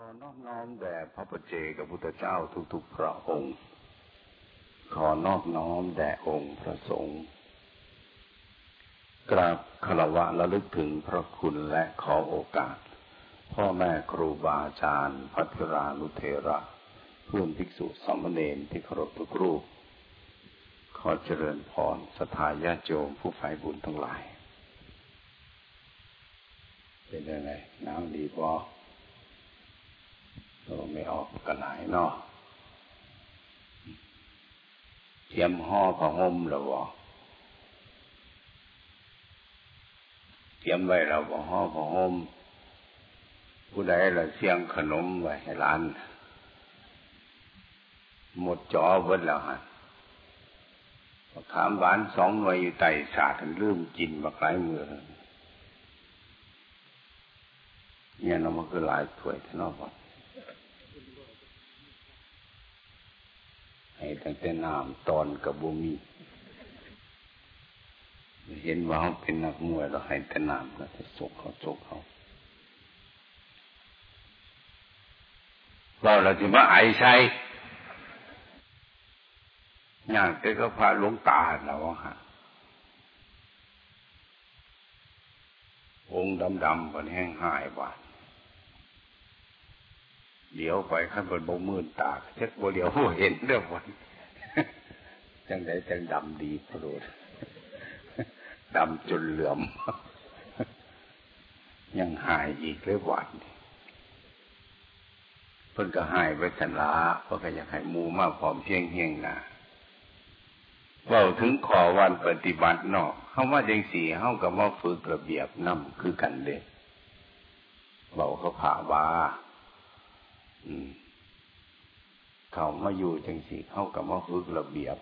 ขอนอบน้อมแด่พระปเจกับพุทธเจ้าทุกๆพระองค์ ขอนอบน้อมแด่องค์พระสงฆ์กราบคารวะระลึกถึงพระคุณและขอโอกาส พ่อแม่ครูบาอาจารย์พัทรานุเทระเพื่อนภิกษุสามเณรที่เคารพทุกรูป ขอเจริญพรสถาญาโยมผู้ใฝ่บุญทั้งหลาย เป็นยังไงน้ำดีพอ โตไม่ออกกันไหนเนาะเตรียมห่อผ้าห่มแล้วบ่เตรียมไว้แล้วบ่ห่อผ้าห่มผู้ใดละเสียงขนมไว้ให้ร้านหมดจอเบิดแล้วฮะขามหวานสองหน่วยอยู่ไต่สาทันลืมกินบักหลายมือเนี่ยเรามันคือหลายถ้วยท่านอก ให้ตั้งแต่น้ำตอนกับบุมีเห็นว่าเขาเป็นนักมวยเราให้แต่น้ำแล้วจะสกเขาสกเขาเราเราจะมาไอใช้อย่างแต่ก็พาลวงตาเราฮะองค์ดำๆมันแห้งหายบาน เดี๋ยวไปขั้นบนบมืนตาเช็ดบเดียวเห็นเรื่อวันจังไดจังดำดีพระโดดดำจนเหลื่อม ยังหายอีกเลยวันเพิ่นก็หายไปสันละเพราะก็อยากให้มูมาพร้อมเพียงเฮียงนาเว่าถึงขอวันปฏิบัติเนาะเขาว่าจังสี่เขากับว่าฝึกระเบียบนำคือกันเด้เบาเขาผ่าว่า เขามาอยู่จังสิเขากับมาฝึกระเบียบ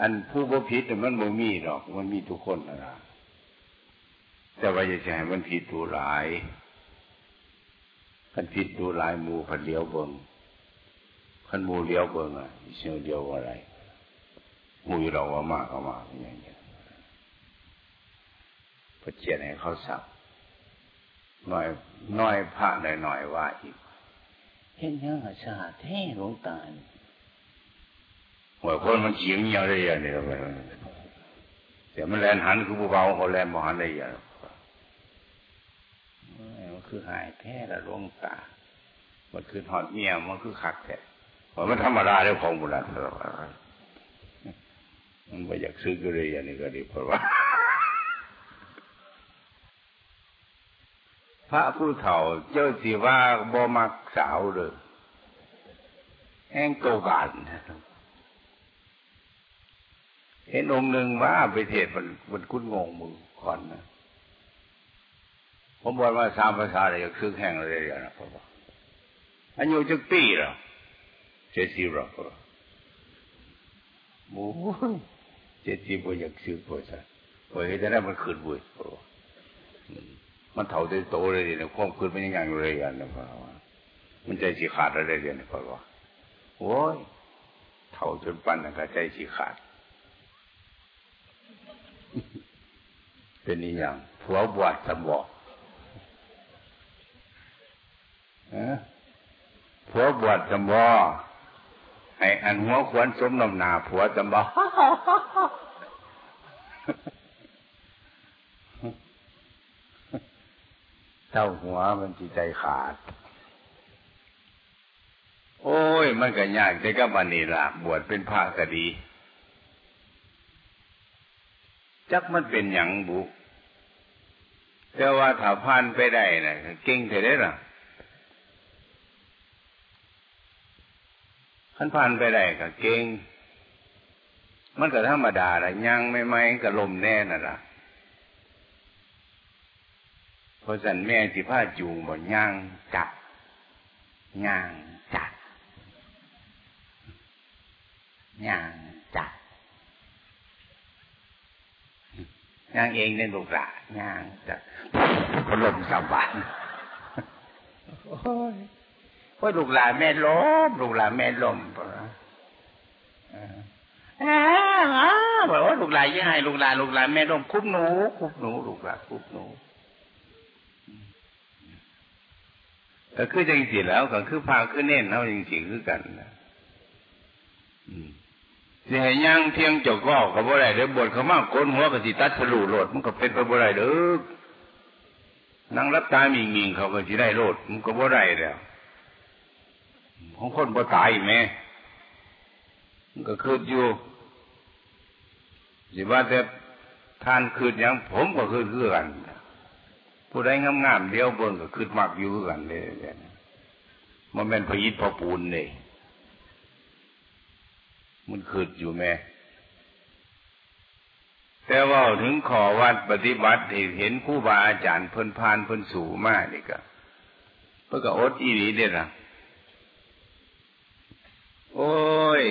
อันผู้บ่ผิดมันบ่มีหรอก มันมีทุกคนนะแต่ว่าจะใช้มันผิดดูหลายขันผิดดูหลายมูขันเลี้ยวเบิงขันมูเลี้ยวเบิงอะเชื่อเดียวอะไรมูเราว่ามากก็มากอย่างเงี้ยพระเจียนให้เขาสับ น่อยน้อยพระหน่อยหน่อยว่าอีกเห็นยังอาชาแท้หลวงตาหัวคนมันเฉียงเงียวได้ยังเนี่ยไปเดี๋ยวมันแลนหันคือผู้เบาเขาแลนมหันได้ยังมันคือหายแท้ละหลวงตา มันคือถอดเมียมันคือขัดแท้เพราะมันธรรมดาเรื่องของโบราณมันไม่อยากซื้อก็เลยอย่างนี้ก็ดีเพราะว่า พระผู้เฒ่าเจ้าสิว่าบ่มักสาวเลยแห้งโกบานเห็นองค์หนึ่งว่าไปเทศมันมันคุ้นงงมือคอนนะผมบอกว่าสามภาษาอะไรคือแห้งอะไรอย่างนะพ่ออายุจักปีหรอเจ็ดสิบหรอพ่อมูเจ็ดสิบบ่อยากซื้อพ่อซะพ่อเห็นแต่นั้นมันขืนบุยพ่อ มันเท่าได้โตเลยเนี่ยความคืนมันยังยังเลยอะนะพ่อมันใจสีขาดอะไรเดียนี่พ่อว่าโอ้ยเท่าจนปั้นนะก็ใจสีขาด เป็นนี่อย่างผัวบวชสมบอกผัวบวชสมบอให้อันหัวขวนสมนำนาผัวสมบอ เจ้าหัวมันจิตใจขาด โอ้ย มันก็ยากแต่ก็บันนี่ละบวชเป็นพระก็ดี จักมันเป็นอย่างบุแต่ว่าถ้าผ่านไปได้นะเก่งเท่ได้ล่ะขันผ่านไปได้ก็เก่ง มันก็ธรรมดาละยังไม่ไม่ก็ลมแน่น่ะล่ะ เพราะสันแม่สิพาจูงบ่ย่างจัดย่างจัดย่างจัดย่างเองในลูกหลานย่างจัดพลมสวรรค์โอ้ยพราะลูกหลานแม่ล้มลูกหลานแม่ล้มอ่าบอกว่าลูกหลานยังไงลูกหลานลูกหลานแม่ล้มคุบหนูคุบหนูลูกหลานคุบหนู ก็คือจังสิแล้วก็คือพาคือเน้นเท่าจังสิคือกันนะสิให้ย่างเที่ยงเจ้าก็เขาบ่ได้เด้อบทเขามากโกนหัวก็สิตัดสลูโลดมันก็เป็นไปบ่ได้เด้อนั่งรับตามีงิงเขาก็สิได้โลดมันก็บ่ได้แล้วของคนบ่ตายแม่มันก็คืดอยู่สิว่าแต่ทานคืดอย่างผมก็คืดคือกัน ผู้ใดงามๆเดียวเบิ่งก็คืดมากอยู่กันเลยมันเป็นพยิตพอปูนเลยมันคืดอยู่แม่ แต่ว่าถึงขอวัดปฏิบัติเห็นผู้บาอาจารย์เพิ่นพานเพิ่นสูมากนี่ก็เพื่อก็อดอีนีเด้ละโอ้ย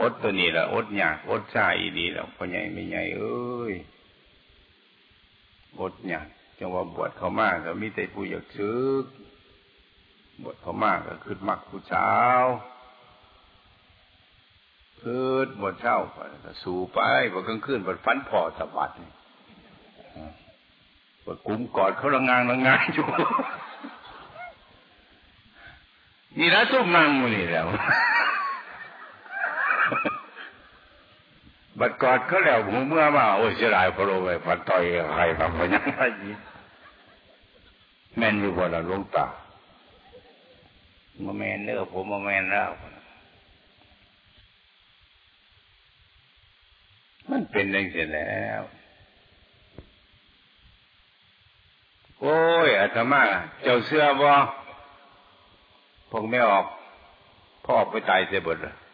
อดตัวนี้ละอดยากอดชาอีดีแล้วพ่อใหญ่ไม่ใหญ่เอ้ย อดยากจังว่าบวชเขามากก็มีแต่ผู้อยากซึกบวชเขามากก็คือมักผู้เช้าคืนบนเช้าก็สู่ไปบนกลางคืนบนฟันพอสวัสดิ์บนกุ้มกอดเขาละงานละงานอยู่นี่ละซุ่มนั่งมือนี่แล้ว บัดกอดเขาแล้วหูเมื่อมาโอ้เสียดายพระโลไปฟันต่อยใครบางคนยังไงแม่นอยู่บนหลวงตามาแมนเนื้อผมมาแมนแล้วมันเป็นเองเสร็จแล้ว โอ้ยอาตมาเจ้าเสื้อบ่พงไม่ออก พ่อไปตายเสียบดเพื่อนเต็มไม่ออกว่ามันตายบด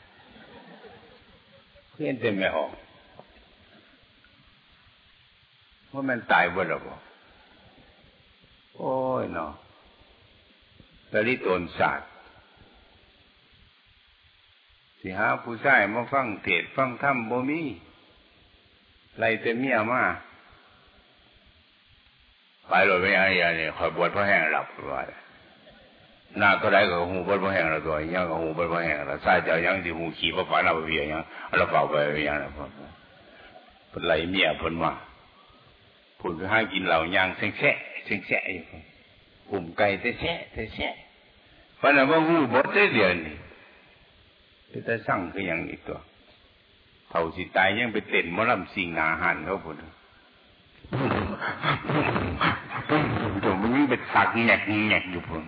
บ่โอ้ยเนาะตะลิตนศาสตร์สิหาผู้ชายมาฟังเทศฟังธรรมบ่มีไล่เต็มเมียมาไปเลยไม่ยังอย่างนี้คอยบวชพระแห้งหลับว่าหน้า ก็ได้ก็หูบวชพระแห้งแล้วตัวยังก็หูบวชพระแห้งแล้วใส่เจ้ายังที่หูขี่พระฟ้าหน้าพระเบียยังแล้วเป่าไปยังนะพ่อพไล่เมียพนมาพูดก็ให้กินเหล่ายางเซ็งแฉะเซ็งแฉะอยู่ปุ่มไก่เตะแฉะเตะแฉะเพราะนั้นว่าหูบวชได้เดียวนี่จะสั่งคืออย่างนี้ตัวเท่าสิตายยังไปเต้นมอลำสิงนาหันเขาพูดผมมันยิ่งเป็นสักแงกแงกอยู่ผม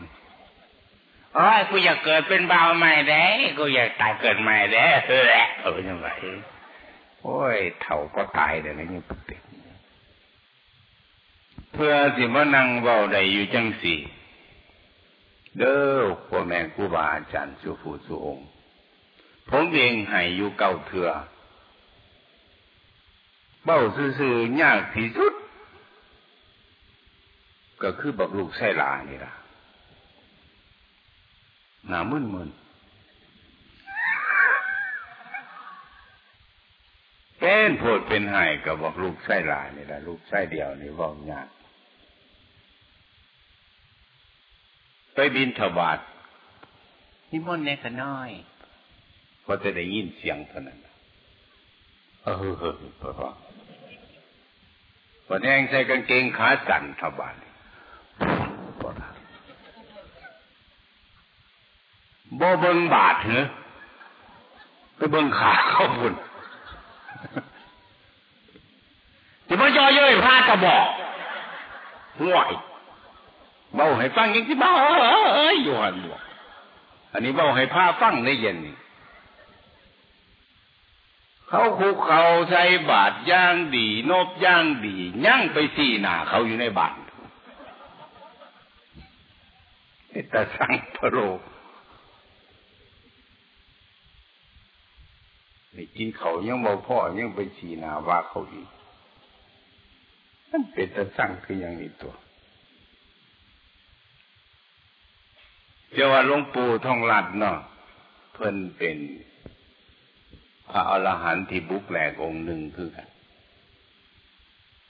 โอ้ยกูอยากเกิดเป็นบ่าวใหม่ได้กูอยากตายเกิดใหม่ได้เออเออยังไงโอ้ยเท่าก็ตายเดี๋ยวนี้เป็นเพื่อสิมานั่งเบาได้อยู่จังสี่เด้อพ่อแม่ครูบาอาจารย์สุภูสุองค์ผมเองให้อยู่เก่าเถื่อเบ้าซื่อๆยากที่สุด ก็คือบักลูกไส้ลานี่ล่ะ หนามึนมึนเป็นโพดเป็นไห้กับบอกลูกไส้ลานี่ล่ะลูกไส้เดียวนี่บอกยากไปบินถวาดนิมนต์เนี่ยก็น้อยพอจะได้ยินเสียงเท่านั้นเออพอวันนี้ใส่กางเกงขาสั่นทบาน บ่เบิ่งบาดเหรอไปเบิ่งขาเขาบุญจะมาจอเย้ยพาตะบอกห่วยเบาให้ฟังยังที่เบาเอ้ยอยู่หันบวกอันนี้เบาให้พาฟังในเย็นนี่เขาคุกเขาใส่บาทย่างดีนบย่างดีย่างไปสี่หนาเขาอยู่ในบาทแต่สังพโรนี่กินเขายังบอกพ่อยังไปสีนาว่าเขาอีกนั่นเป็นแต่สั่งคืออย่างนี้ตัวเจ้าว่าหลวงปู่ทองหลัดเนาะเพิ่นเป็นพระอรหันต์ที่บุกแหลกองค์หนึ่งคือกัน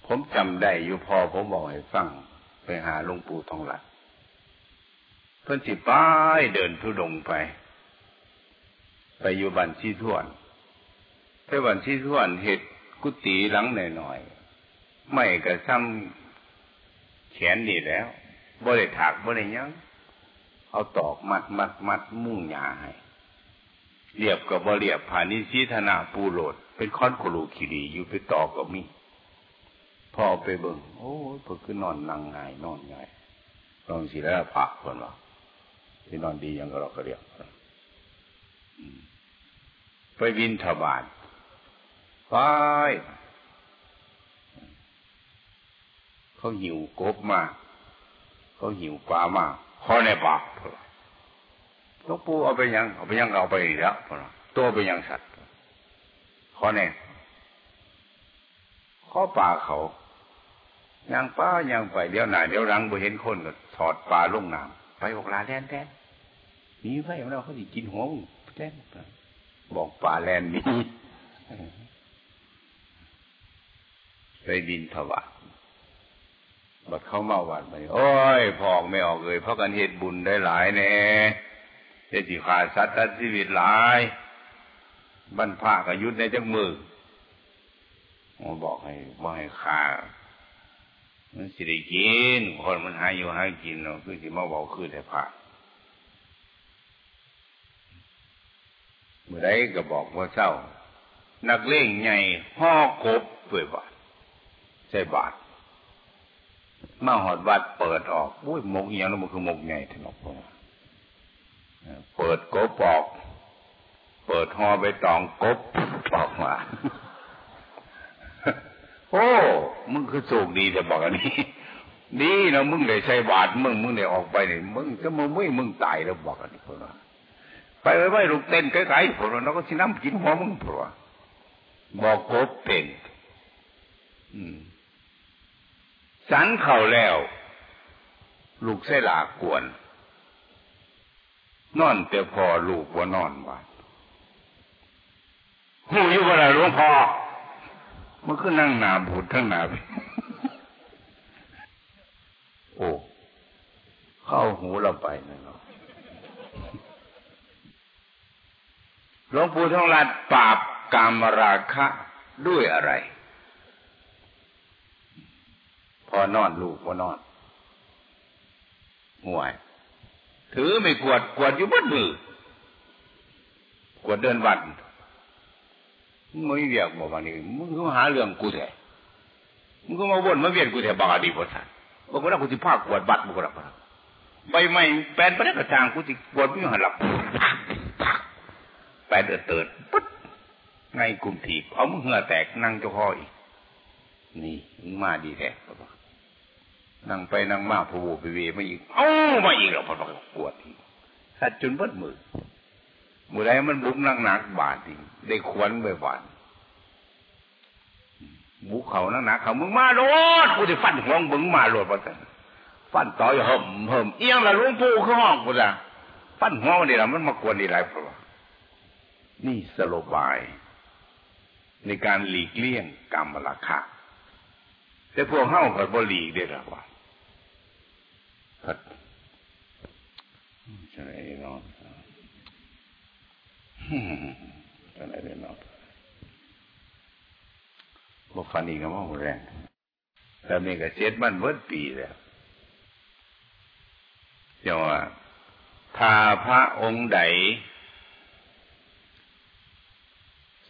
ผมจำได้อยู่พอผมบอกให้ฟังไปหาหลวงปู่ทองหลัดเพื่อนสิป้ายเดินทุดงไป ไปอยู่บันชีทวน ไปบันชีทวนเห็ดกุฏิหลังหน่อยๆไม่กระซ้ำแขนนี่แล้วบ่ได้ถากบ่ได้ยังเอาตอกมัดมัดมัดมุ่งหยาให้เรียบกับบ่เรียบผ่านิสีธนาปูโหลด เป็นค้อนโคลูขีดีอยู่ไปตอกก็มีพอไปเบิ่งโอ้ยเพิ่นคือนอนนั่งง่ายนอนง่ายนอนสิแล้วผักคนว่าที่นอนดียังก็เราก็เรียกไปวินทบาท ไปเขาหิวกบมาเขาหิวปลามาขอในปากหลวงปู่เอาไปยังเอาไปยังเอาไปแล้วตัวไปยังสัตว์ขอแน่ขอป่าเขายังป้ายังไปเดี๋ยวหน้าเดี๋ยวรังบ่เห็นคนก็ถอดปลาลงน้ำไปบอกลาแลนแทนมีไฟของเราเขาสิกินหัวแทนบอกปลาแลนมี ไปบินถวายบัดเข้ามาวัดไปโอ้ยพอกไม่ออกเลยเพราะกันเหตุบุญได้หลายแน่เจติขาดสัตว์ตัดชีวิตหลายบรรพากยุทธในจังมือมบอกให้ว่าให้ขามันสิได้กินคนมันหายอยู่หายกินเนาะคือสิมาบอกคือแต่พระเมื่อไรก็บอกว่าเศร้านักเล่งใหญ่ห่อกบเปื่อยบาท ใช่บาทมาหอดวัดเปิดออกอุ้ยมกอย่างนั้นมันคือมกไงถนอกเปิดกบออก เปิดหอไปตองกบออกมา โอ้มึงคือโชคดีแต่บอกอันนี้ดีนะมึงได้ใช้บาทมึงมึงได้ออกไปนี่มึงจะมึงไม่มึงตายแล้วบอกอันนี้พวกไปไว้ไว้ลูกเต้นไกลๆพวกเราก็สิน้ำกินหัวมึงพวกบอกกบเป็นอืม สันเข่าแล้ว ลูกเสลากวน นอนแต่พอลูกว่านอนบ้านหูอยู่ว่าอะไรหลวงพ่อมันก็นั่งหนาบูดทั้งหนาโอ้เข้าหูเราไปนะเนาะหลวงปู่ทองรัดปราบกามราคะด้วยอะไรพ อนอนลูกว่านอนห่วยถือไม่กวดกวดอยู่บนมือกวดเดินวันมึงไม่เรียกบอกว่านี่มึงก็หาเรื่องกูแท้มึงก็มาวนมาเวียนกูแท้บาดีบทันบอกว่ากูจะพากวดบัตรบุกรับใบไม้แปนไปได้กระจางกูจะกวดไม่หันหลับแปนเดือดเติดปุ๊บไงกลุ่มถีบเอามึงเหงื่อแตกนั่งจ้าพ่ออีกนี่มึงมาดีแท้บอก นั่งไปนั่งมาผูไปเวมาอีกเอ้ามาอีกแล้วพอปวดอีกสัตว์จนบดมือมือไรมันบุกนั่งหนักบาดอีได้ขวนไปหวานบุกเขานั่งหนักเขามึงมาโลดกูจะฟันหัวมึงมาโลดปะกันฟันต่อยห่มห่มเอียงละลุงปู่ข้าห้องกูจะฟันหัวมันนี่ละมันมากวนนี่ไรเพราะนี่สโลบาย ในการหลีกเลี่ยงกรรมราคะแต่พวกเฮ้ากับบ่หลีกได้หรอวะ บกฟันอีกก็ว่าแรงแต่นี่ก็เจ็ดมันเบิดปีแล้วเจ้าว่าถ้าพระองค์ใด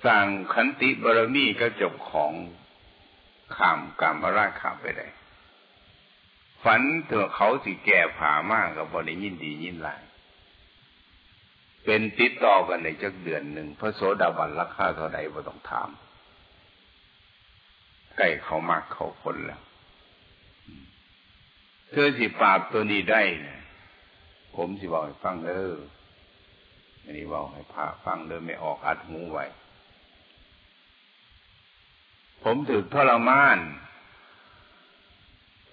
สั่งขันติบารมีก็จบของข้ามกรรมราคาไปได้ ฝันเถอเขาสิแก่ผามากกับบริยินดียินหลายเป็นติดต่อกันในจักเดือนหนึ่งพระโสดาบันราคาเท่าใดบ่ต้องถามใกล้เขามากเขาคนแล้วเธอสิปราบตัวนี้ได้เนี่ยผมสิบอกให้ฟังเด้ออันนี้บอกให้พาฟังเด้อไม่ออกอัดหูไว้ผมถือทรมาน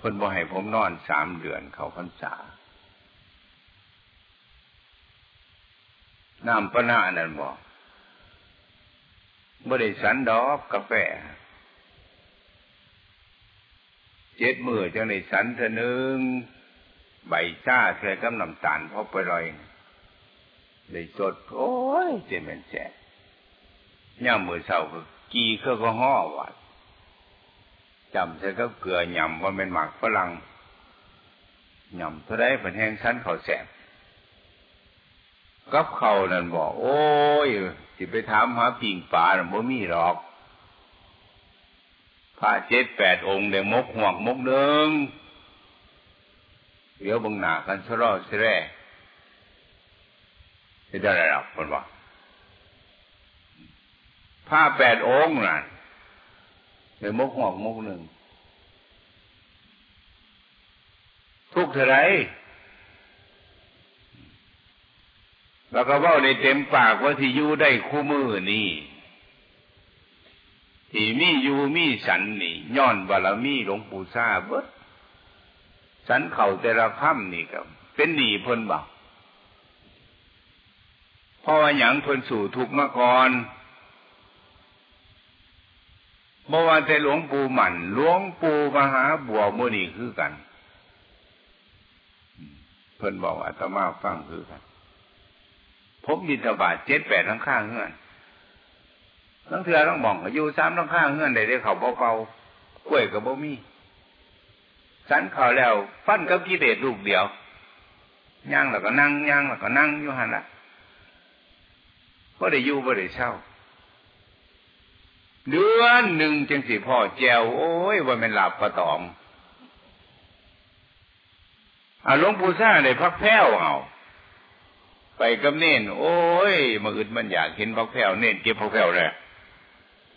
เพิ่นบ่ให้ผมนอนสามเดือนเขาพรรษาน้ำปนานั่นบอกบ่ได้สันดอกกาแฟเจ็ดมือจังได้สันเธอหนึ่งใบชาเธอกำน้ำตาลพอไปลอยได้สดโอ้ยเจ็บเป็นแสบย่ามือเศร้าก็กีเครื่องก็ห่อวัด จำใช่ก็เกลือหยำว่าเป็นหมักฝรั่งย่ำเท่าไรเป็นแห้งชั้นเขาแสบกับเขานั่นบอก โอ้ยสิไปถามหาปิ่งป่าบ่มีหรอกพระเจ็ดแปดองค์เดี๋ยวมกห่วงมกเดิงเดี๋ยวบังหนากันสรอสแร่จะได้อะไรหรอกคนว่าผ้าแปดองค์น่ะ เดี๋ยวมกห่วงมกหนึ่ง ทุกเท่าไรแล้วก็ว่าในเต็มปากว่าที่อยู่ได้คู่มือนี่ที่มีอยู่มีสันนี่ย้อนบารมีหลวงปู่ซาเบิดสันเข่าแต่ละค่ำนี่กับ เป็นหนีเพิ่นบอกเพราะว่าอย่างเพิ่นสู่ทุกมาก่อน เมื่อวานแต่หลวงปู่หมันหลวงปู่มหาบัวมุนีคือกัน เพิ่นบอกอาตมาฟังคือกันผมบินทบาทเจ็ดแปดทั้งข้างเงื่อนทั้งเถื่อต้งบอกอยู่สามทั้งข้างเงื่อนได้ได้เขาเบาเบากล้วยกับบ่มีสันเขาแล้ว ฟันกับกิเลสลูกเดียวย่างแล้วก็นั่งย่างแล้วก็นั่งอยู่หันละก็ได้อยู่ก็ได้เช่า เดือนหนึ่งจังสิพ่อแจวโอ้ยว่ามันหลับกระตองอาหลวงปู่ซ่าได้พักแพ้วเอาไปกับเน่น โอ้ยมาอึดมันอยากเห็นพักแพ้วเน่นเก็บพักแพ้วเลย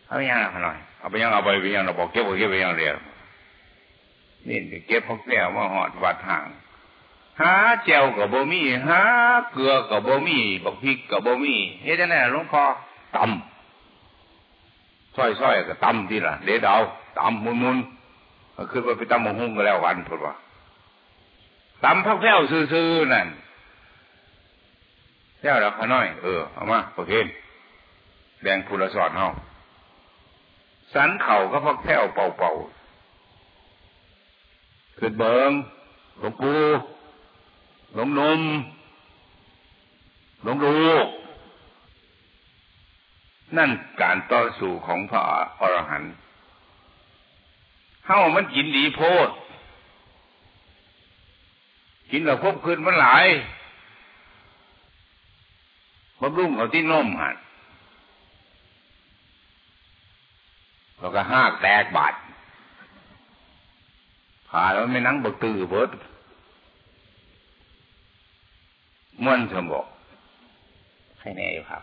เอาไปยังหน่อยเอาไปยังเอาไปไปยังเราบอกเก็บเก็บไปยังเรียนนี่เก็บพักแพ้วมาหอดวัดห่างหาแจวกับบ่มีหาเกลือกับบ่มีบักพริกกับบ่มีเฮ็ดจังได๋หลวงพ่อตำ ซ้อยๆก็ตำที่ล่ะเด็ดเอาตำมุนๆก็คือว่าไปตำมะฮุ่งก็แล้ววันพุ่นว่าตำพักแพ้วซื่อๆนั่นแพ้วแล้วขน้อย เออเอามาประเคแดงพุละสอดเฮาสันเข่าก็พักแพ้วเป่าๆขึ้นเบิงหลวงปู่หลวงนมหลวงลูก นั่นการต่อสู้ของพระอรหันต์เฮ้ามันกินดีโพดกินแล้วครบคืนมันหลายบำรุงเขาที่นมหันแล้วก็ห้าแตกบาดผ่าแล้วไม่นั่งบกตือเบิดม่วนสมบอกให้แน่ครับ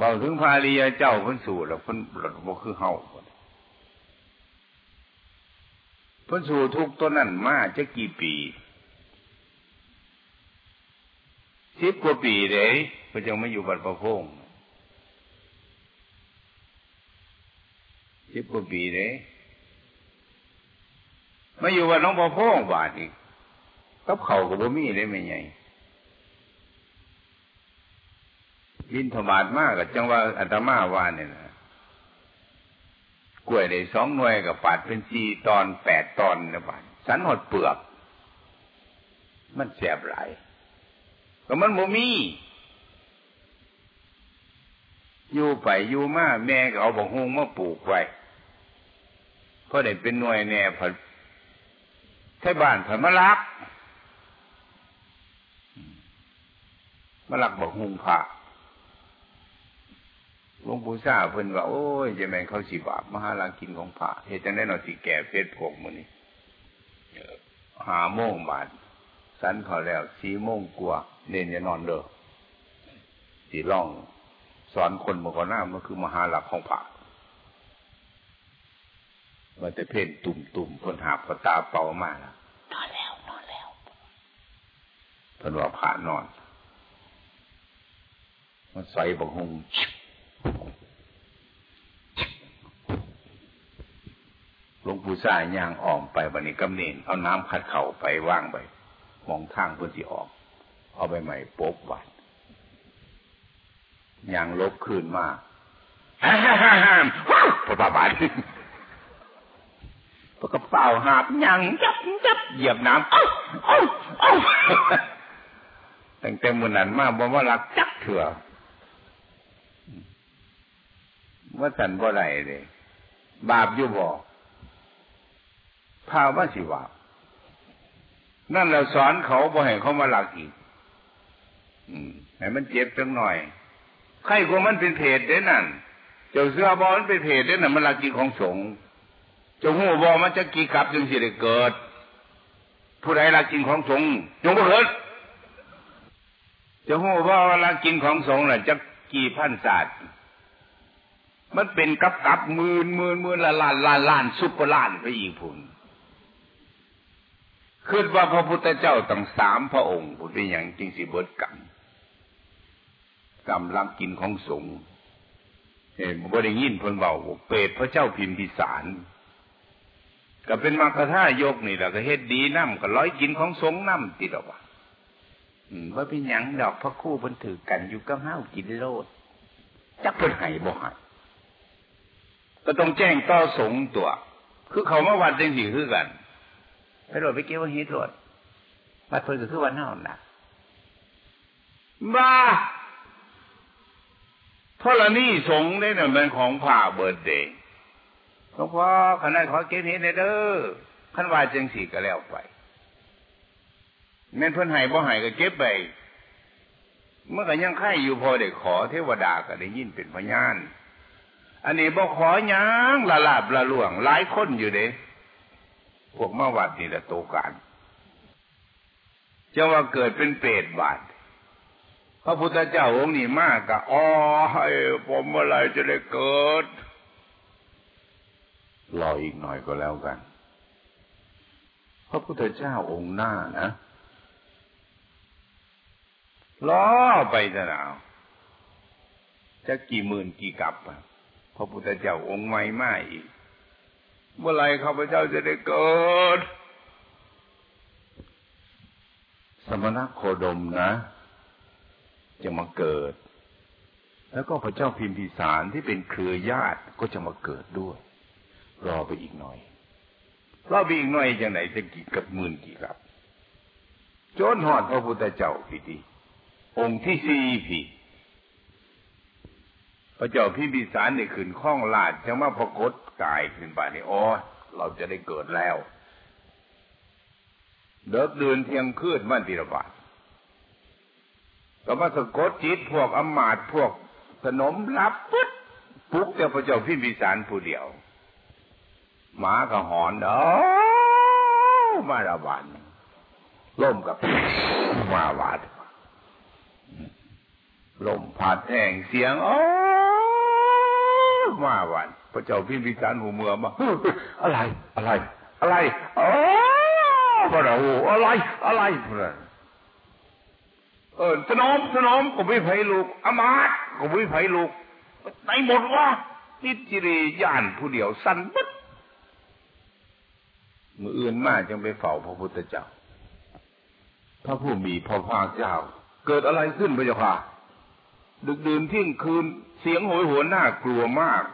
บอกถึงพาลียเจ้าพ้นสู่แล้วพ้นหลุดบ่คือเฮาพ้นสู่ทุกตัวนั้นมาจะกี่ปีสิบกว่าปีเลยพระเจ้าไม่อยู่บัดประพงสิบกว่าปีเลยมาอยู่วัดน้องประพงบาทอีกกับเขากับบ่มีได้ไม่ไง บินธบาตมากกับจังว่าอัตมาว่าเนี่ยนะกล้วยได้สองหน่วยกับปาดเป็นสี่ตอนแปดตอนนะบ้านสันหดเปลือก มันแสบหลายก็มันโมมีอยู่ไปอยู่มาแม่ก็เอาบกฮงมาปลูกไว้เพราะได้เป็นหน่วยแน่ผัดใช้บ้านผัดมะลักมะลักบอกหุงผ่า หลวงปู่ซาเพิ่นว่า โอ้ยจะแม่งเขาสิบาปมหาลากินของผ่าเหตุจังได้หน่อยสิแก่เพชรพวกมือนี่หาโมงบาทสันเขาแล้วสีโมงกลัวเน้นจะนอนเด้อสีล่องสอนคนมากหน้ามันคือมหาหลักของผ่ามันจะเพ่นตุ่มตุ่มคนหาปตาเป่ามากนอนแล้วนอนแล้วเพิ่นว่าผ่านอน มันใส่บังหง หลวงปู่ซ่าย่างออกไปวันนี้กำเนินเอาน้ำคัดเข่าไปว่างไปมองทางเพื่อที่ออก เอาไปใหม่ปบวัดย่างลบคืนมาฮ่าฮ่าฮ่าฮ่าพระบาทพระกระเป๋าหาบย่างจับจับเหยียบน้ำเอ้าเอ้าเอ้าตั้งแต่มือนั้นมาบอกว่ารักจักเถื่อ ว่าสันบ่ไรเลยบาปอยู่บ่พาว่าสิบาปนั่นเราสอนเขาบ่ให้เขามาหลักอีกอืมให้มันเจ็บจังหน่อยใครกว่ามันเป็นเพศเด้นั่น เจ้าเสื้อบอมันเป็นเพศเด้นั่นมันหลักกินของสงฆ์เจ้าหูบอมันจะกี่กับจึงสิได้เกิด ผู้ใดหลักกินของสงฆ์จงบ่เกิดเจ้าหูบอว่าหลักกินของสงฆ์น่ะจะกี่พันศาสตร์ มันเป็นกับกับหมื่นหมื่นหมื่นละล้านล้านล้านซุปเปอร์ล้านไปอีกพุ่นคิดว่าพระพุทธเจ้าตั้งสามพระองค์พุทธอย่างจริงสิเบิดกรรมกรรมลักกินของสงฆ์เห็นบ่ได้ยินเพิ่นเบาเปรตพระเจ้าพิมพิสารก็เป็นมรรคท่ายกนี่แหละก็เฮ็ดดีน้ำก็ร้อยกินของสงฆ์น้ำติดออกว่าว่าเป็นหยังดอกพระคู่เพิ่นถือกันอยู่กับห้าวกินโลดจักเพิ่นให้บ่ให้ ก็ต้องแจ้งต่อสงฆ์ตัว คือเขามาวัดจังสี่คือกันไปโหลดไปเกี่ยวฮิตโหลดวัดเพิ่นก็คือวันนอกนะบ้าเพราะละนี่สงได้เนี่ยเป็นของผ่าเบิร์ดเดย์หลวงพ่อขณะขอเก็บเห็ดในเด้อขันว่าจังสี่ก็แล้วไปแม่นเพิ่นให้บ่ให้ก็เก็บไปเมื่อก็ยังไข่อยู่พอได้ขอเทวดาก็ได้ยินเป็นพยาน อันนี้บ่ขอยังละลาบละล่วงหลายคนอยู่เด้พวกมาวัดนี่แหละโตกันจะว่าเกิดเป็นเปรตบาดพระพุทธเจ้าองค์นี้มากกะอ๋อให้ผมเมื่อไรจะได้เกิดรออีกหน่อยก็แล้วกัน พระพุทธเจ้าองค์หน้านะรอไปจะหนาวจะกี่หมื่นกี่กับ พระพุทธเจ้าองค์ใหม่มาอีกเมื่อไรข้าพเจ้าจะได้เกิด สมณโคดมนะ จะมาเกิด แล้วก็พระเจ้าพิมพิสารที่เป็นเครือญาติก็จะมาเกิดด้วย รอไปอีกหน่อยรอไปอีกหน่อยจังไหนจะกี่กับหมื่นกี่กับจนหอดพระพุทธเจ้าพี่ดีองค์ที่สี่พี่ พระเจ้าพิมพิสารนี่ขึ้นข้องลาดจะมาพกดกายขึ้นไปนี่อ๋อเราจะได้เกิดแล้วเดิกเดินเทียงคืนมันติระบาดก็มาสะกดจิตพวกอมาตพวกสนมรับปุ๊บปุ๊บเจ้าพระเจ้าพิมพิสารผู้เดียวหมาก็หอนเด้อมาระบาดล่มกับมาวาดล่มผาดแห่งเสียงโอ้ มาวันพระเจ้าพิมพิสารหูเมือมาอะไรอะไร อะไรโอ้พระเราอะไรอะไรพระเออสนอมสนอมก็ไม่ไผลูกอมาตก็ไม่ไผลูกในหมดว่านิจิริยานผู้เดียวสั้นบึดมืออื่นมากจึงไปเฝ้าพระพุทธเจ้าพระผู้มีพระภาคเจ้า เกิดอะไรขึ้นพระเจ้าค่ะดึกดื่นเที่ยงคืนเสียงโหยหวนน่ากลัวมาก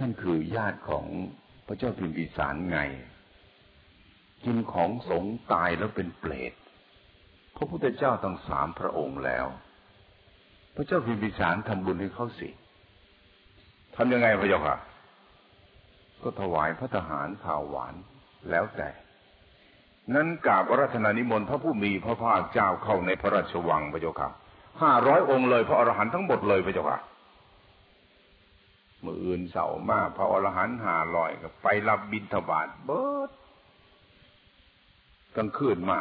นั่นคือญาติของพระเจ้าพิมพิสารไง กินของสงตายแล้วเป็นเปรตพระพุทธเจ้าตั้งสามพระองค์แล้ว พระเจ้าพิมพิสารทำบุญให้เขาสิทำยังไงพระเจ้าค่ะ ก็ถวายพระทหารข่าวหวานแล้วแต่ นั้นกราบรัตนานิมนต์พระผู้มีพระภาคเจ้าเข้าในพระราชวังพระเจ้าค่ะ ห้าร้อยองค์เลยพระอรหันต์ทั้งหมดเลยพระเจ้าค่ะมืออื่นเสามาพระอรหันต์ห้าร้อยก็ไปรับบิณฑบาตเบิดกลางคืนมา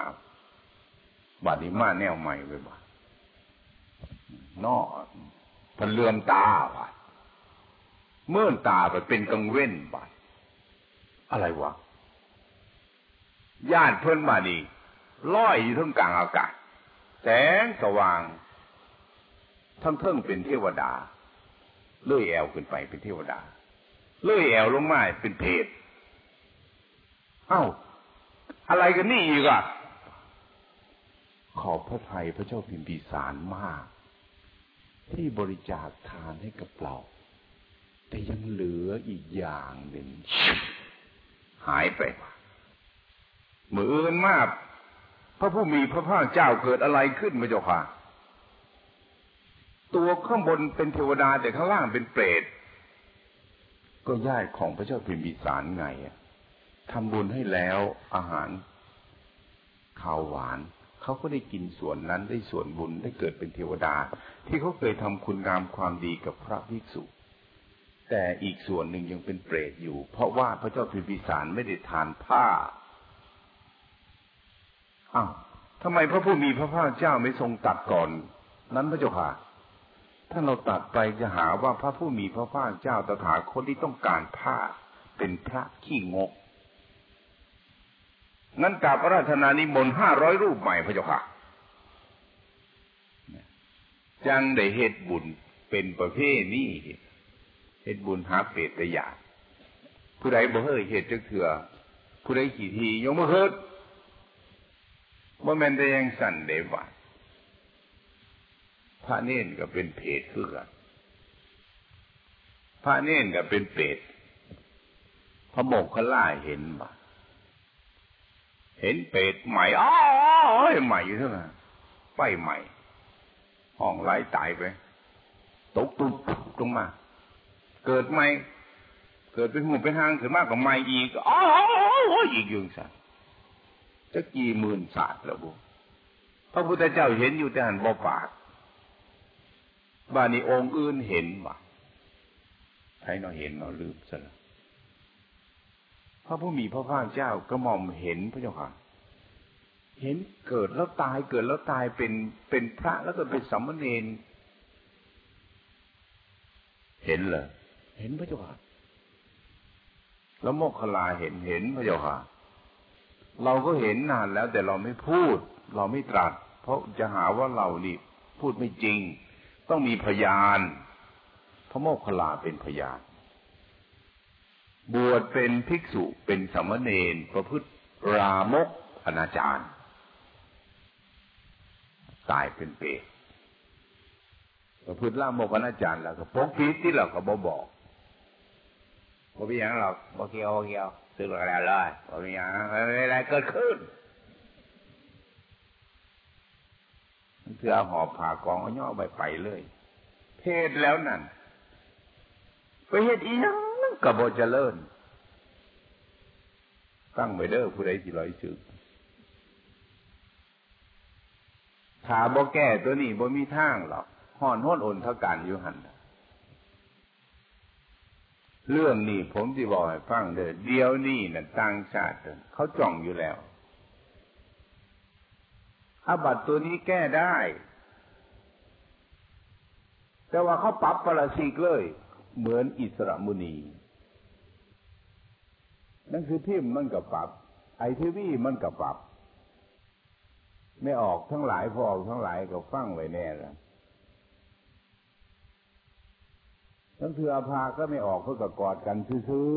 บาดนี้มาแนวใหม่ไปบ้านอพันเลื่อมตาบาดเมื่อตาไปเป็นกังเว้นบาดอะไรวะญาติเพื่อนมาดีลอยอยู่ทั้งกลางอากาศ แสงสว่าง ทั้งเทิงเป็นเทวดาเลื่อยแอวขึ้นไปเป็นเทวดาเลื่อยแอวลงมาเป็นเพศเอ้า อะไรกันนี่อีกอะขอบพระทัยพระเจ้าพิมพิสารมาก ที่บริจาคทานให้กับเรา แต่ยังเหลืออีกอย่างหนึ่ง หายไปหมือนมากพระผู้มีพระภาคเจ้าเกิดอะไรขึ้นมาเจ้าค่ะ ตัวข้างบนเป็นเทวดาแต่ข้างล่างเป็นเปรตก็ญาติของพระเจ้าพิมพิสารไงทำบุญให้แล้วอาหารข้าวหวานเขาก็ได้กินส่วนนั้นได้ส่วนบุญได้เกิดเป็นเทวดา ที่เขาเคยทำคุณงามความดีกับพระภิกษุแต่อีกส่วนหนึ่งยังเป็นเปรตอยู่ เพราะว่าพระเจ้าพิมพิสารไม่ได้ทานผ้าอ้าวทำไมพระผู้มีพระภาคเจ้าไม่ทรงตัดก่อน นั้นพระเจ้าค่ะ ถ้าเราตัดไปจะหาว่าพระผู้มีพระภาคเจ้าตถาคตที่ต้องการผ้าเป็นพระขี้งกงั้นกราบรราชนานิมนต์ห้าร้อยรูปใหม่พระเจ้าค่ะจังได้เหตุบุญเป็นประเภทนี้เหตุบุญหาเปรตระยาผู้ใดบ่เฮ้ยเหตุจักเถื่อผู้ใดขี่ทียงมาเฮิดบ่แม่นได้ยังสั่นเดวัด พระเน่นก็เป็นเพศคือกันพระเน่นก็เป็นเปรตพระโมกขล่าเห็นบ่เห็นเป็ดใหม่อ้าวใหม่อยู่เท่านั้นไฟใหม่ ห้องไร้ตายไป ตกตุ๊บลงมา เกิดใหม่ เกิดเป็นหูเป็นหางขึ้นมากกว่าใหม่อีกอ้าวอีกยุงสัตว์จะกี่หมื่นศาสตร์แล้วบุพระพุทธเจ้าเห็นอยู่แต่หันบ่ปาก บ้านนี้องค์อื่นเห็นบ่ใครเราเห็นเราลืมซะแล้วพระผู้มีพระภาคเจ้าก็มอมเห็นพระเจ้าค่ะ เห็นเกิดแล้วตายเกิดแล้วตายเป็นเป็นพระแล้วก็เป็นสัมมเนนเห็นเลยเห็นพระเจ้าค่ะ แล้วโมกขลาเห็นเห็นพระเจ้าค่ะ เราก็เห็นนานแล้วแต่เราไม่พูด เราไม่ตรัส เพราะจะหาว่าเรานี่พูดไม่จริง ต้องมีพยานพระโมกขลาเป็นพยาน บวชเป็นภิกษุเป็นสมณเณรประพฤติรามกอนาจารตายเป็นเปรตประพฤติรามกอนาจารแล้วก็พกพีที่เราก็บอบอกบ่มีอย่างหรอกบ่เกี่ยวเกี่ยวซื้ออะไรเลยบ่มีอย่างอะไรเกิดขึ้น เพื่อหอบผ่ากองเอาย่อไปไปเลย เพศแล้วนั่นไปเหตุอีนังกับบเจริญตั้งไว้เด้อผู้ใดที่ลอยชื่อขาบ่แก้ตัวนี้บ่มีทางหรอกห่อนห้นอนเท่ากันอยู่หันเรื่องนี้ผมที่บอกให้ฟังเด้อเดียวนี่น่ะต่างชาติเขาจ้องอยู่แล้ว อาบัตตัวนี้แก้ได้ แต่ว่าเขาปรับปราชิกเลย เหมือนอิสระมุนีนั่นคือพิมพ์มันกับปรับ ไอทีวีมันกับปรับ ไม่ออกทั้งหลายพอออกทั้งหลายก็ฟังไว้แน่แล้วทั้งเถืออาภาก็ไม่ออกเพื่อกกอดกันซื่อ